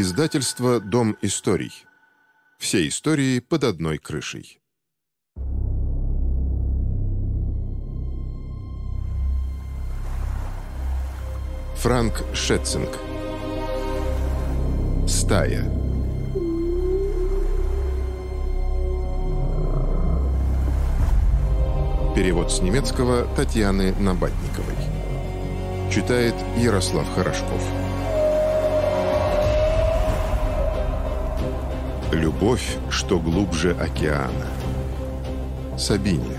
Издательство «Дом историй». Все истории под одной крышей. Франк Шетцинг. Стая. Перевод с немецкого Татьяны Набатниковой. Читает Ярослав Хорошков. Любовь, что глубже океана. Сабине.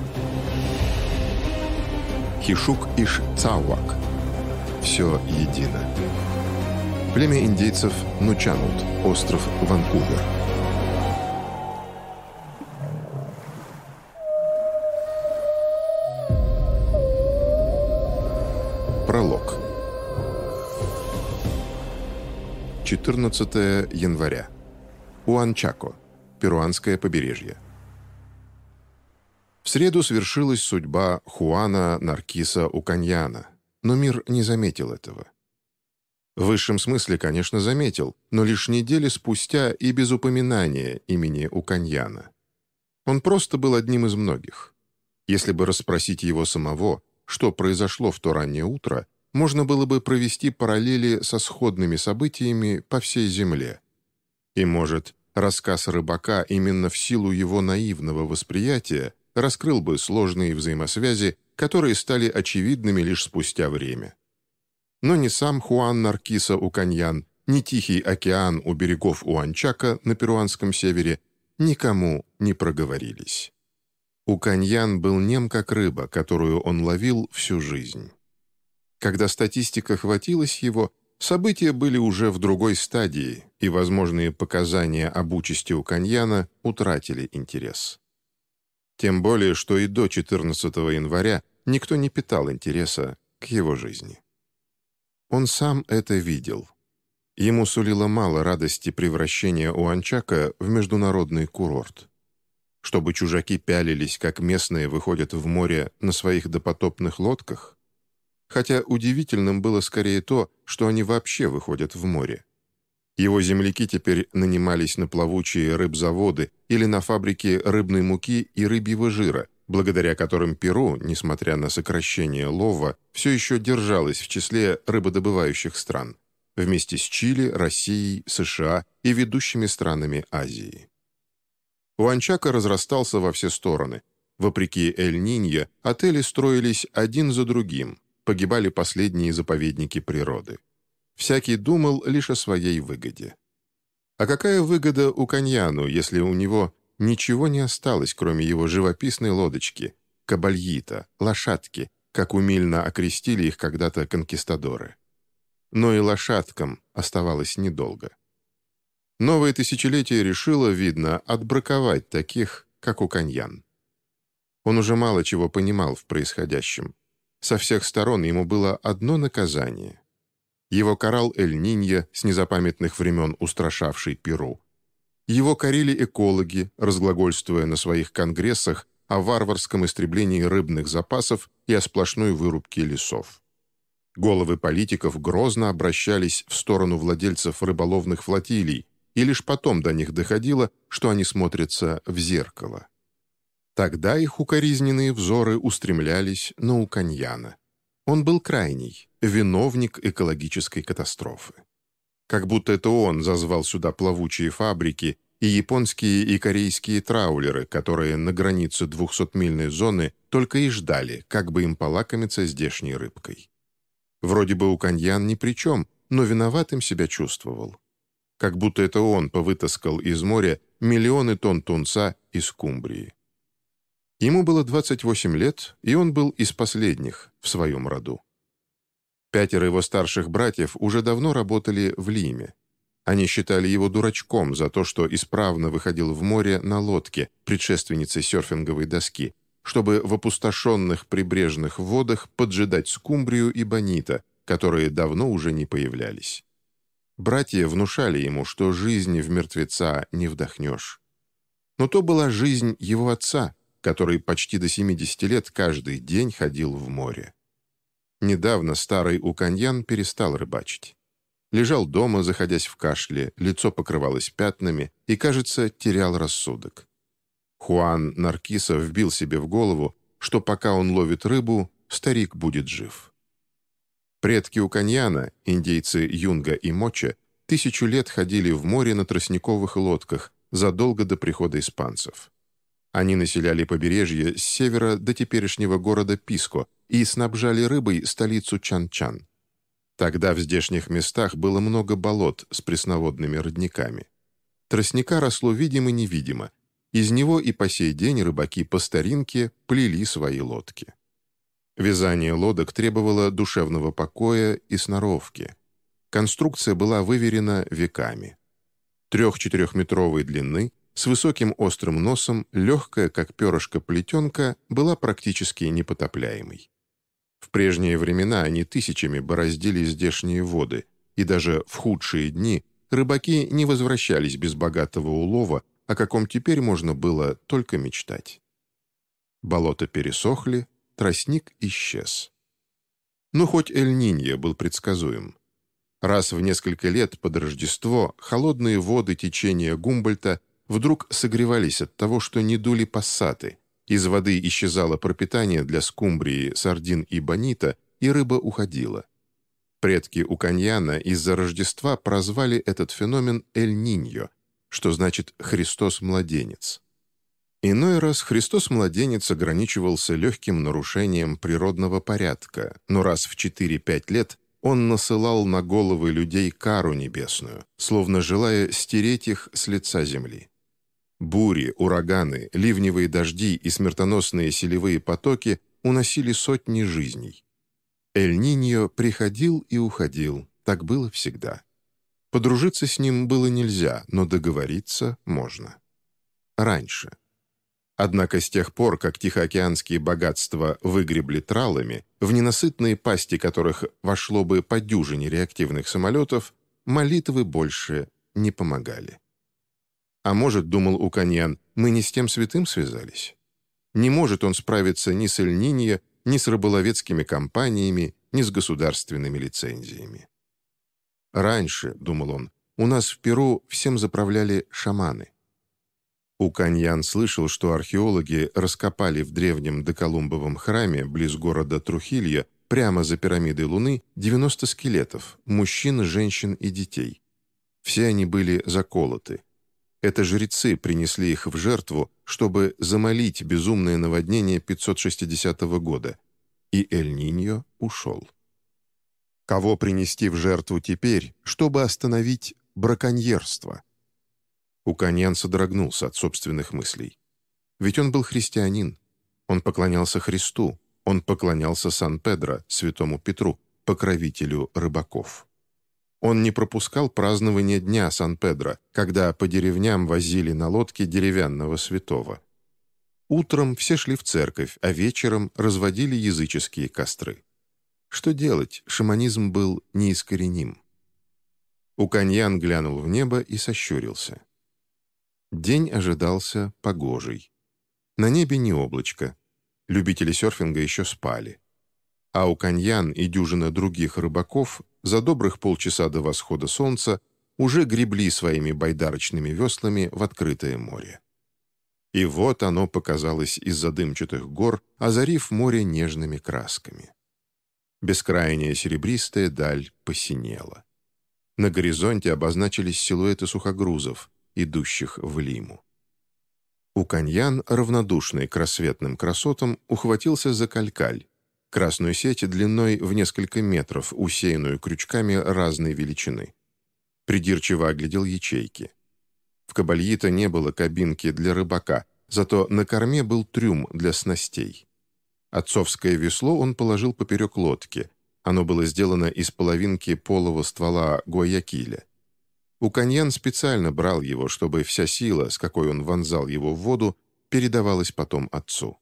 Хишук Иш Цауак. Все едино. Племя индейцев Нучанут. Остров Ванкувер. Пролог. 14 января. Уанчако, перуанское побережье. В среду свершилась судьба Хуана Наркиса Уканьяна, но мир не заметил этого. В высшем смысле, конечно, заметил, но лишь недели спустя и без упоминания имени Уканьяна. Он просто был одним из многих. Если бы расспросить его самого, что произошло в то раннее утро, можно было бы провести параллели со сходными событиями по всей Земле. И, может, Рассказ рыбака именно в силу его наивного восприятия раскрыл бы сложные взаимосвязи, которые стали очевидными лишь спустя время. Но ни сам Хуан Наркиса Уканьян, ни Тихий океан у берегов Уанчака на перуанском севере никому не проговорились. Уканьян был нем как рыба, которую он ловил всю жизнь. Когда статистика хватилась его, События были уже в другой стадии, и возможные показания об участи у Каньяна утратили интерес. Тем более, что и до 14 января никто не питал интереса к его жизни. Он сам это видел. Ему сулило мало радости превращения Уанчака в международный курорт. Чтобы чужаки пялились, как местные выходят в море на своих допотопных лодках, хотя удивительным было скорее то, что они вообще выходят в море. Его земляки теперь нанимались на плавучие рыбзаводы или на фабрики рыбной муки и рыбьего жира, благодаря которым Перу, несмотря на сокращение лова, все еще держалось в числе рыбодобывающих стран, вместе с Чили, Россией, США и ведущими странами Азии. Уанчака разрастался во все стороны. Вопреки Эль-Нинье, отели строились один за другим – погибали последние заповедники природы. Всякий думал лишь о своей выгоде. А какая выгода у Каньяну, если у него ничего не осталось, кроме его живописной лодочки, кабальита, лошадки, как умильно окрестили их когда-то конкистадоры? Но и лошадкам оставалось недолго. Новое тысячелетие решило, видно, отбраковать таких, как у Каньян. Он уже мало чего понимал в происходящем. Со всех сторон ему было одно наказание. Его карал Эль-Нинья, с незапамятных времен устрашавший Перу. Его корили экологи, разглагольствуя на своих конгрессах о варварском истреблении рыбных запасов и о сплошной вырубке лесов. Головы политиков грозно обращались в сторону владельцев рыболовных флотилий, и лишь потом до них доходило, что они смотрятся в зеркало. Тогда их укоризненные взоры устремлялись на Уканьяна. Он был крайний, виновник экологической катастрофы. Как будто это он зазвал сюда плавучие фабрики и японские и корейские траулеры, которые на границе двухсотмильной зоны только и ждали, как бы им полакомиться здешней рыбкой. Вроде бы Уканьян ни при чем, но виноватым себя чувствовал. Как будто это он повытаскал из моря миллионы тонн тунца из скумбрии. Ему было 28 лет, и он был из последних в своем роду. Пятеро его старших братьев уже давно работали в Лиме. Они считали его дурачком за то, что исправно выходил в море на лодке, предшественнице серфинговой доски, чтобы в опустошенных прибрежных водах поджидать скумбрию и бонита, которые давно уже не появлялись. Братья внушали ему, что жизни в мертвеца не вдохнешь. Но то была жизнь его отца, который почти до 70 лет каждый день ходил в море. Недавно старый Уканьян перестал рыбачить. лежал дома, заходясь в кашле, лицо покрывалось пятнами и, кажется, терял рассудок. Хуан Наркиса вбил себе в голову, что пока он ловит рыбу, старик будет жив. Предки Уканьяна, индейцы Юнга и Моча, тысячу лет ходили в море на тростниковых лодках задолго до прихода испанцев. Они населяли побережье с севера до теперешнего города Писко и снабжали рыбой столицу Чан-Чан. Тогда в здешних местах было много болот с пресноводными родниками. Тростника росло видимо-невидимо. Из него и по сей день рыбаки по старинке плели свои лодки. Вязание лодок требовало душевного покоя и сноровки. Конструкция была выверена веками. Трех-четырехметровой длины, с высоким острым носом, легкая, как перышко плетенка, была практически непотопляемой. В прежние времена они тысячами бороздили здешние воды, и даже в худшие дни рыбаки не возвращались без богатого улова, о каком теперь можно было только мечтать. Болота пересохли, тростник исчез. Но хоть Эль-Нинья был предсказуем. Раз в несколько лет под Рождество холодные воды течения Гумбольта вдруг согревались от того, что не дули пассаты, из воды исчезало пропитание для скумбрии, сардин и бонита, и рыба уходила. Предки у Каньяна из-за Рождества прозвали этот феномен «Эль-Ниньо», что значит «Христос-младенец». Иной раз Христос-младенец ограничивался легким нарушением природного порядка, но раз в 4-5 лет он насылал на головы людей кару небесную, словно желая стереть их с лица земли. Бури, ураганы, ливневые дожди и смертоносные селевые потоки уносили сотни жизней. Эль-Ниньо приходил и уходил, так было всегда. Подружиться с ним было нельзя, но договориться можно. Раньше. Однако с тех пор, как тихоокеанские богатства выгребли тралами, в ненасытные пасти которых вошло бы по дюжине реактивных самолетов, молитвы больше не помогали. А может, думал Уканьян, мы не с тем святым связались? Не может он справиться ни с Эльнинья, ни с рыболовецкими компаниями, ни с государственными лицензиями. Раньше, думал он, у нас в Перу всем заправляли шаманы. Уканьян слышал, что археологи раскопали в древнем доколумбовом храме близ города Трухилья прямо за пирамидой Луны 90 скелетов, мужчин, женщин и детей. Все они были заколоты. Это жрецы принесли их в жертву, чтобы замолить безумное наводнение 560 года. И Эль-Ниньо ушел. Кого принести в жертву теперь, чтобы остановить браконьерство? Уканьян содрогнулся от собственных мыслей. Ведь он был христианин. Он поклонялся Христу. Он поклонялся Сан-Педро, святому Петру, покровителю рыбаков. Он не пропускал празднования Дня Сан-Педро, когда по деревням возили на лодке деревянного святого. Утром все шли в церковь, а вечером разводили языческие костры. Что делать, шаманизм был неискореним. Уканьян глянул в небо и сощурился. День ожидался погожий. На небе не облачко. Любители серфинга еще спали. А у Каньян и дюжина других рыбаков за добрых полчаса до восхода солнца уже гребли своими байдарочными веслами в открытое море. И вот оно показалось из-за дымчатых гор, озарив море нежными красками. Бескрайняя серебристая даль посинела. На горизонте обозначились силуэты сухогрузов, идущих в Лиму. Уканьян, равнодушный к рассветным красотам, ухватился за калькаль, красную сеть длиной в несколько метров, усеянную крючками разной величины. Придирчиво оглядел ячейки. В кабальито не было кабинки для рыбака, зато на корме был трюм для снастей. Отцовское весло он положил поперек лодки. Оно было сделано из половинки полого ствола гуаякиля. Уканьян специально брал его, чтобы вся сила, с какой он вонзал его в воду, передавалась потом отцу.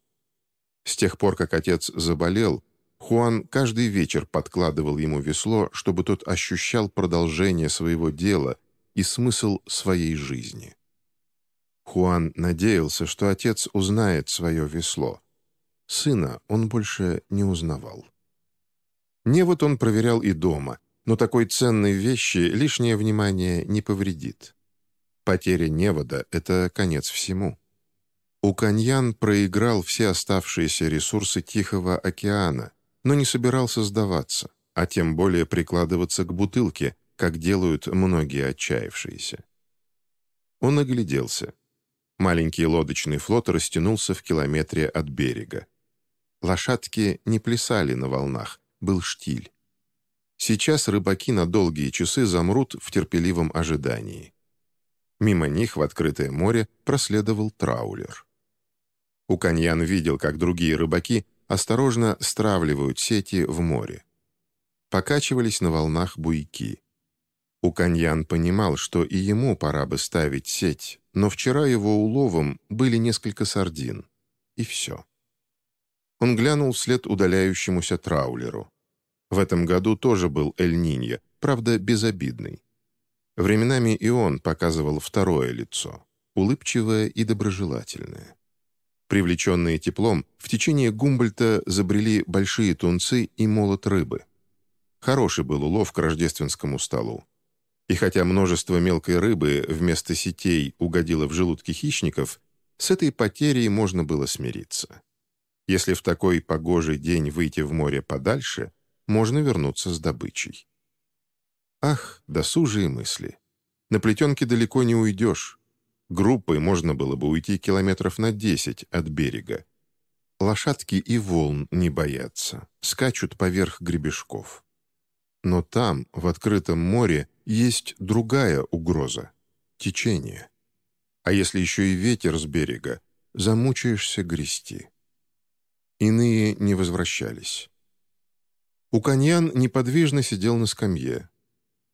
С тех пор, как отец заболел, Хуан каждый вечер подкладывал ему весло, чтобы тот ощущал продолжение своего дела и смысл своей жизни. Хуан надеялся, что отец узнает свое весло. Сына он больше не узнавал. Не вот он проверял и дома, но такой ценной вещи лишнее внимание не повредит. Потеря невода — это конец всему. Уканьян проиграл все оставшиеся ресурсы Тихого океана, но не собирался сдаваться, а тем более прикладываться к бутылке, как делают многие отчаявшиеся. Он огляделся. Маленький лодочный флот растянулся в километре от берега. Лошадки не плясали на волнах, был штиль. Сейчас рыбаки на долгие часы замрут в терпеливом ожидании. Мимо них в открытое море проследовал траулер. Уканьян видел, как другие рыбаки осторожно стравливают сети в море. Покачивались на волнах буйки. Уканьян понимал, что и ему пора бы ставить сеть, но вчера его уловом были несколько сардин. И все. Он глянул вслед удаляющемуся траулеру. В этом году тоже был Эль-Ниньо, правда, безобидный. Временами и он показывал второе лицо, улыбчивое и доброжелательное. Привлеченные теплом, в течение Гумбольта забрели большие тунцы и молот рыбы. Хороший был улов к рождественскому столу. И хотя множество мелкой рыбы вместо сетей угодило в желудки хищников, с этой потерей можно было смириться. Если в такой погожий день выйти в море подальше, можно вернуться с добычей. Ах, досужие мысли. На плетенке далеко не уйдешь. Группой можно было бы уйти километров на 10 от берега. Лошадки и волн не боятся, скачут поверх гребешков. Но там, в открытом море, есть другая угроза — течение. А если еще и ветер с берега, замучаешься грести. Иные не возвращались. Уканьян неподвижно сидел на скамье.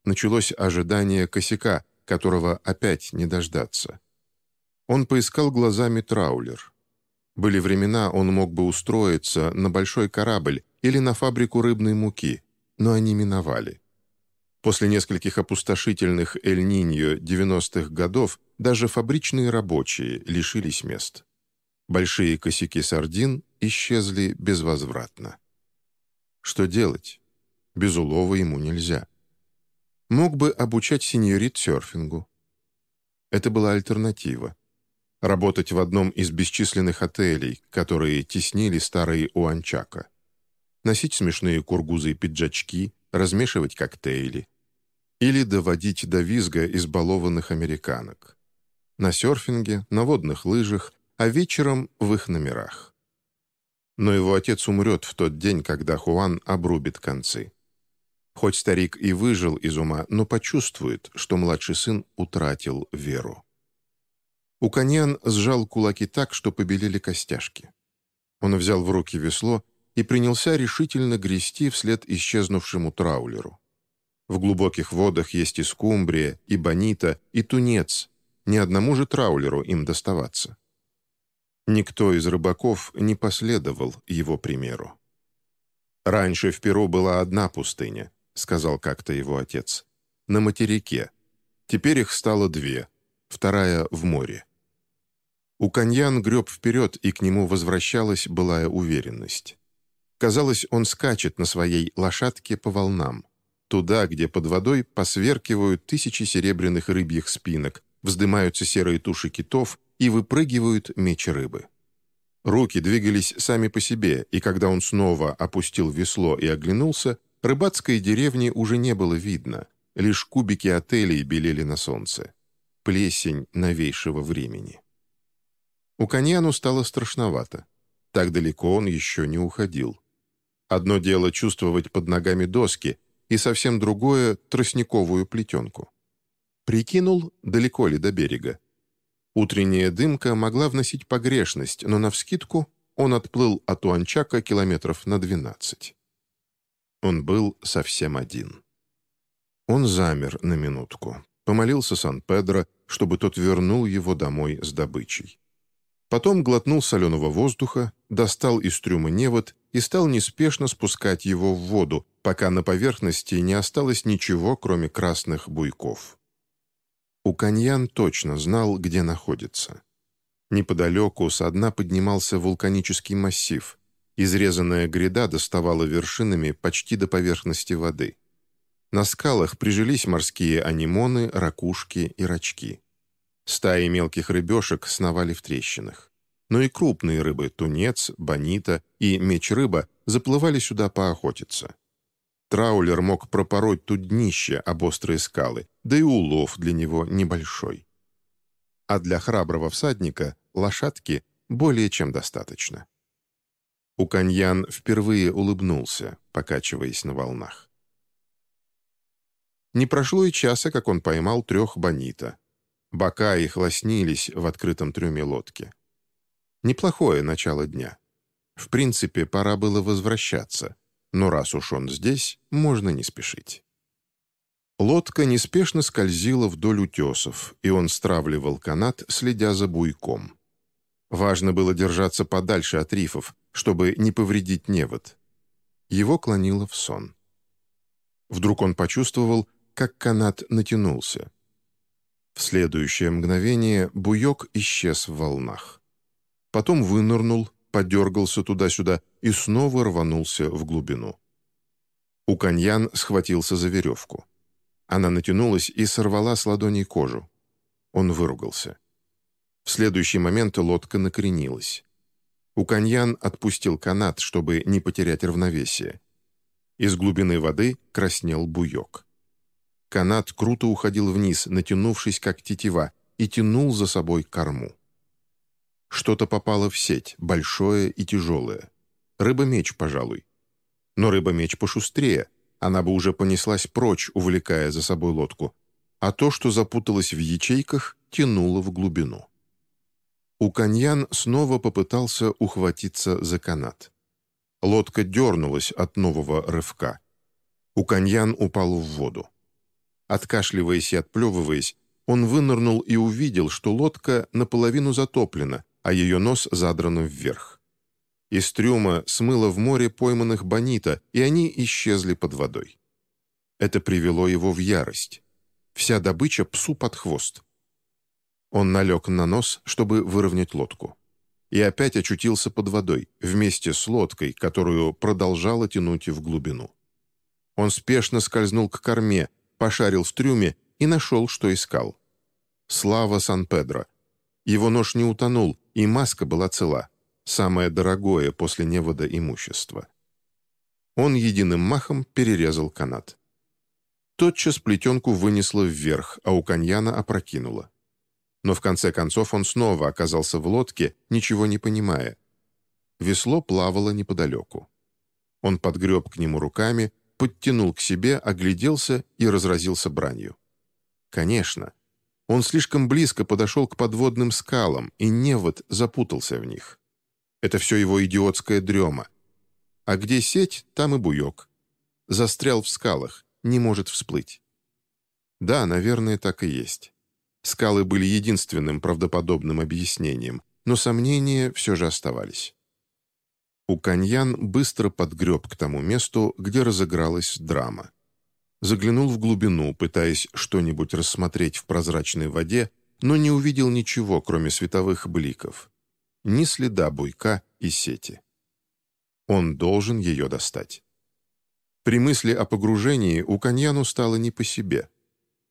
Началось ожидание косяка, которого опять не дождаться. Он поискал глазами траулер. Были времена, он мог бы устроиться на большой корабль или на фабрику рыбной муки, но они миновали. После нескольких опустошительных Эль-Ниньо 90-х годов даже фабричные рабочие лишились мест. Большие косяки сардин исчезли безвозвратно. Что делать? Без улова ему нельзя. Мог бы обучать сеньорит серфингу. Это была альтернатива. Работать в одном из бесчисленных отелей, которые теснили старые Уанчака. Носить смешные кургузы и пиджачки, размешивать коктейли. Или доводить до визга избалованных американок. На серфинге, на водных лыжах, а вечером в их номерах но его отец умрет в тот день, когда Хуан обрубит концы. Хоть старик и выжил из ума, но почувствует, что младший сын утратил веру. Уканьян сжал кулаки так, что побелели костяшки. Он взял в руки весло и принялся решительно грести вслед исчезнувшему траулеру. В глубоких водах есть и скумбрия, и бонита, и тунец. Ни одному же траулеру им доставаться. Никто из рыбаков не последовал его примеру. «Раньше в Перу была одна пустыня», — сказал как-то его отец. «На материке. Теперь их стало две, вторая в море». Уканьян греб вперед, и к нему возвращалась былая уверенность. Казалось, он скачет на своей лошадке по волнам, туда, где под водой посверкивают тысячи серебряных рыбьих спинок, вздымаются серые туши китов и выпрыгивают меч рыбы. Руки двигались сами по себе, и когда он снова опустил весло и оглянулся, рыбацкой деревни уже не было видно, лишь кубики отелей белели на солнце. Плесень новейшего времени. У Каньяну стало страшновато. Так далеко он еще не уходил. Одно дело чувствовать под ногами доски, и совсем другое — тростниковую плетенку. Прикинул, далеко ли до берега. Утренняя дымка могла вносить погрешность, но навскидку он отплыл от Уанчака километров на 12. Он был совсем один. Он замер на минутку, помолился Сан-Педро, чтобы тот вернул его домой с добычей. Потом глотнул соленого воздуха, достал из трюма невод и стал неспешно спускать его в воду, пока на поверхности не осталось ничего, кроме красных буйков. Уканьян точно знал, где находится. Неподалеку со дна поднимался вулканический массив. Изрезанная гряда доставала вершинами почти до поверхности воды. На скалах прижились морские анимоны, ракушки и рачки. Стаи мелких рыбешек сновали в трещинах. Но и крупные рыбы, тунец, бонита и меч-рыба заплывали сюда поохотиться. Траулер мог пропороть тут днище об острые скалы, да и улов для него небольшой. А для храброго всадника лошадки более чем достаточно. Уканьян впервые улыбнулся, покачиваясь на волнах. Не прошло и часа, как он поймал трех бонита. Бока их лоснились в открытом трюме лодки. Неплохое начало дня. В принципе, пора было возвращаться, но раз уж он здесь, можно не спешить. Лодка неспешно скользила вдоль утесов, и он стравливал канат, следя за буйком. Важно было держаться подальше от рифов, чтобы не повредить невод. Его клонило в сон. Вдруг он почувствовал, как канат натянулся. В следующее мгновение буйок исчез в волнах. Потом вынырнул, подергался туда-сюда и снова рванулся в глубину. Уканьян схватился за веревку. Она натянулась и сорвала с ладоней кожу. Он выругался. В следующий момент лодка накренилась. Уканьян отпустил канат, чтобы не потерять равновесие. Из глубины воды краснел буйок. Канат круто уходил вниз, натянувшись как тетива, и тянул за собой корму. Что-то попало в сеть, большое и тяжелое. Рыба-меч, пожалуй. Но рыба-меч пошустрее, она бы уже понеслась прочь, увлекая за собой лодку, а то, что запуталось в ячейках, тянуло в глубину. Уканьян снова попытался ухватиться за канат. Лодка дернулась от нового рывка. Уканьян упал в воду. Откашливаясь и отплевываясь, он вынырнул и увидел, что лодка наполовину затоплена, а ее нос задран вверх. Из трюма смыло в море пойманных бонита, и они исчезли под водой. Это привело его в ярость. Вся добыча псу под хвост. Он налег на нос, чтобы выровнять лодку. И опять очутился под водой, вместе с лодкой, которую продолжало тянуть в глубину. Он спешно скользнул к корме, пошарил в трюме и нашел, что искал. Слава Сан-Педро. Его нож не утонул, и маска была цела. Самое дорогое после невода имущество. Он единым махом перерезал канат. Тотчас плетенку вынесло вверх, а у каньяна опрокинуло. Но в конце концов он снова оказался в лодке, ничего не понимая. Весло плавало неподалеку. Он подгреб к нему руками, подтянул к себе, огляделся и разразился бранью. Конечно, он слишком близко подошел к подводным скалам, и невод запутался в них. Это все его идиотская дрема. А где сеть, там и буек. Застрял в скалах, не может всплыть. Да, наверное, так и есть. Скалы были единственным правдоподобным объяснением, но сомнения все же оставались. Уканьян быстро подгреб к тому месту, где разыгралась драма заглянул в глубину, пытаясь что-нибудь рассмотреть в прозрачной воде, но не увидел ничего, кроме световых бликов. Ни следа буйка и сети. Он должен ее достать. При мысли о погружении у Каньяну стало не по себе.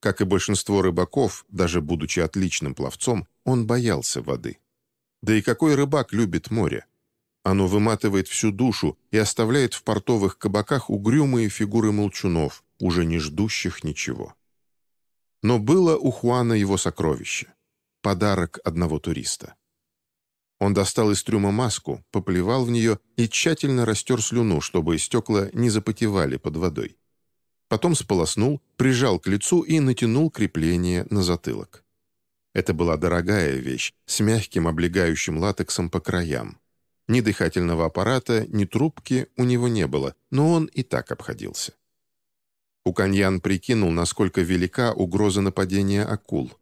Как и большинство рыбаков, даже будучи отличным пловцом, он боялся воды. Да и какой рыбак любит море? Оно выматывает всю душу и оставляет в портовых кабаках угрюмые фигуры молчунов, уже не ждущих ничего. Но было у Хуана его сокровище — подарок одного туриста. Он достал из трюма маску, поплевал в нее и тщательно растер слюну, чтобы стекла не запотевали под водой. Потом сполоснул, прижал к лицу и натянул крепление на затылок. Это была дорогая вещь, с мягким облегающим латексом по краям. Ни дыхательного аппарата, ни трубки у него не было, но он и так обходился. Уканьян прикинул, насколько велика угроза нападения акул.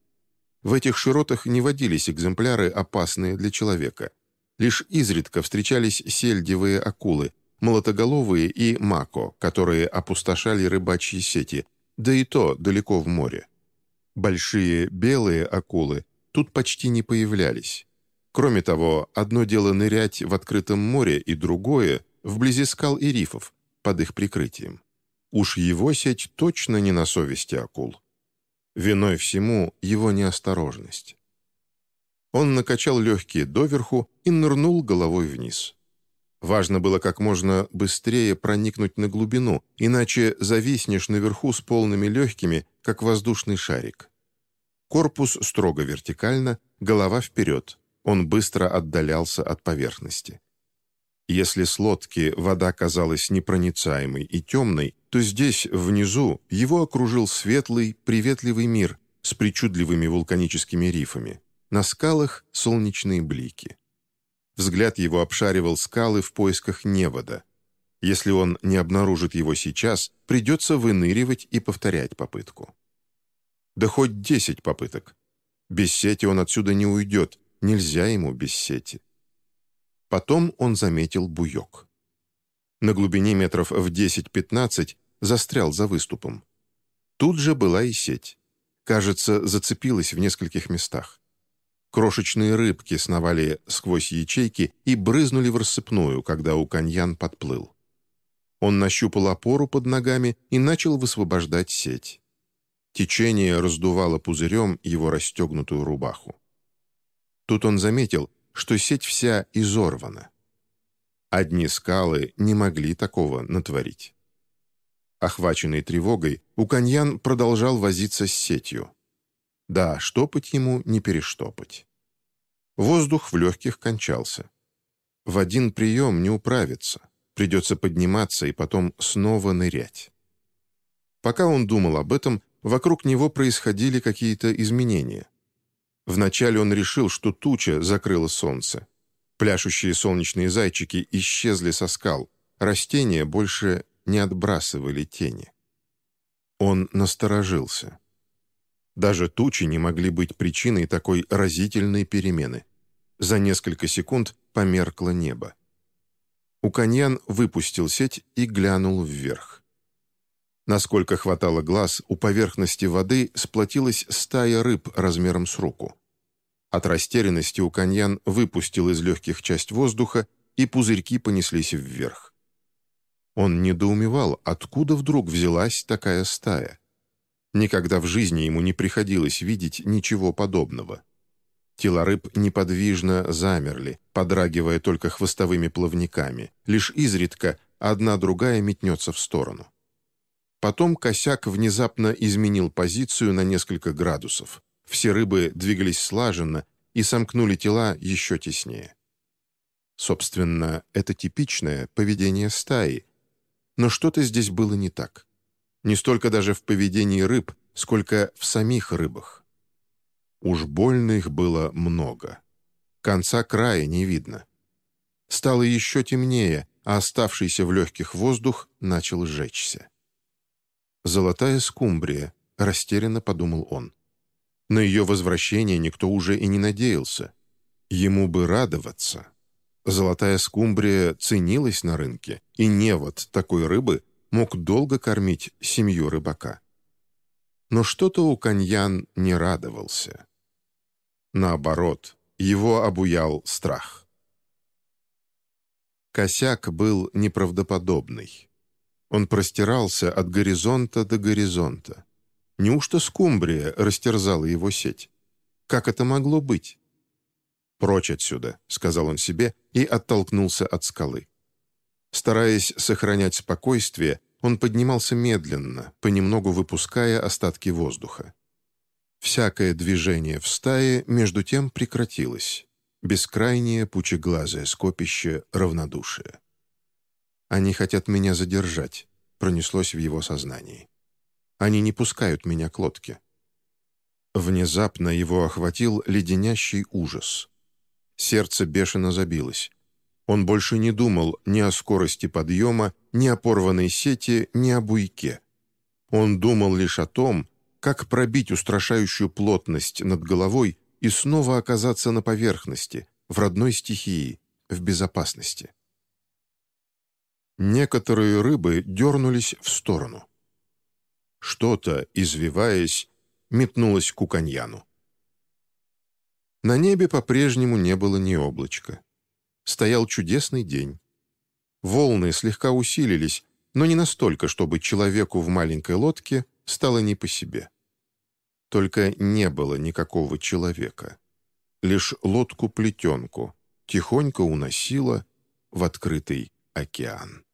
В этих широтах не водились экземпляры, опасные для человека. Лишь изредка встречались сельдевые акулы, молотоголовые и мако, которые опустошали рыбачьи сети, да и то далеко в море. Большие белые акулы тут почти не появлялись. Кроме того, одно дело нырять в открытом море и другое — вблизи скал и рифов, под их прикрытием. Уж его сеть точно не на совести акул. Виной всему его неосторожность. Он накачал легкие доверху и нырнул головой вниз. Важно было как можно быстрее проникнуть на глубину, иначе зависнешь наверху с полными легкими, как воздушный шарик. Корпус строго вертикально, голова вперед. Он быстро отдалялся от поверхности. Если с лодки вода казалась непроницаемой и темной, то здесь, внизу, его окружил светлый, приветливый мир с причудливыми вулканическими рифами. На скалах солнечные блики. Взгляд его обшаривал скалы в поисках невода. Если он не обнаружит его сейчас, придется выныривать и повторять попытку. Да хоть десять попыток. Без сети он отсюда не уйдет, нельзя ему без сети. Потом он заметил буйок. На глубине метров в 10-15 застрял за выступом. Тут же была и сеть. Кажется, зацепилась в нескольких местах. Крошечные рыбки сновали сквозь ячейки и брызнули в рассыпную, когда Уканьян подплыл. Он нащупал опору под ногами и начал высвобождать сеть. Течение раздувало пузырем его расстегнутую рубаху. Тут он заметил, что сеть вся изорвана. Одни скалы не могли такого натворить. Охваченный тревогой, Уканьян продолжал возиться с сетью. Да, штопать ему не перештопать. Воздух в легких кончался. В один прием не управиться. Придется подниматься и потом снова нырять. Пока он думал об этом, вокруг него происходили какие-то изменения. Вначале он решил, что туча закрыла солнце. Пляшущие солнечные зайчики исчезли со скал, растения больше не отбрасывали тени. Он насторожился. Даже тучи не могли быть причиной такой разительной перемены. За несколько секунд померкло небо. Уканьян выпустил сеть и глянул вверх. Насколько хватало глаз, у поверхности воды сплотилась стая рыб размером с руку. От растерянности Уканьян выпустил из легких часть воздуха, и пузырьки понеслись вверх. Он недоумевал, откуда вдруг взялась такая стая. Никогда в жизни ему не приходилось видеть ничего подобного. Тела рыб неподвижно замерли, подрагивая только хвостовыми плавниками. Лишь изредка одна-другая метнется в сторону. Потом косяк внезапно изменил позицию на несколько градусов. Все рыбы двигались слаженно и сомкнули тела еще теснее. Собственно, это типичное поведение стаи. Но что-то здесь было не так. Не столько даже в поведении рыб, сколько в самих рыбах. Уж больно их было много. Конца края не видно. Стало еще темнее, а оставшийся в легких воздух начал сжечься. «Золотая скумбрия», — растерянно подумал он. На ее возвращение никто уже и не надеялся. Ему бы радоваться. Золотая скумбрия ценилась на рынке, и невод такой рыбы мог долго кормить семью рыбака. Но что-то у Каньян не радовался. Наоборот, его обуял страх. Косяк был неправдоподобный. Он простирался от горизонта до горизонта. Неужто скумбрия растерзала его сеть? Как это могло быть? «Прочь отсюда», — сказал он себе и оттолкнулся от скалы. Стараясь сохранять спокойствие, он поднимался медленно, понемногу выпуская остатки воздуха. Всякое движение в стае между тем прекратилось. Бескрайнее пучеглазое скопище равнодушия. «Они хотят меня задержать», — пронеслось в его сознании. Они не пускают меня к лодке». Внезапно его охватил леденящий ужас. Сердце бешено забилось. Он больше не думал ни о скорости подъема, ни о порванной сети, ни о буйке. Он думал лишь о том, как пробить устрашающую плотность над головой и снова оказаться на поверхности, в родной стихии, в безопасности. Некоторые рыбы дернулись в сторону. Что-то, извиваясь, метнулось к Уканьяну. На небе по-прежнему не было ни облачка. Стоял чудесный день. Волны слегка усилились, но не настолько, чтобы человеку в маленькой лодке стало не по себе. Только не было никакого человека. Лишь лодку-плетенку тихонько уносило в открытый океан.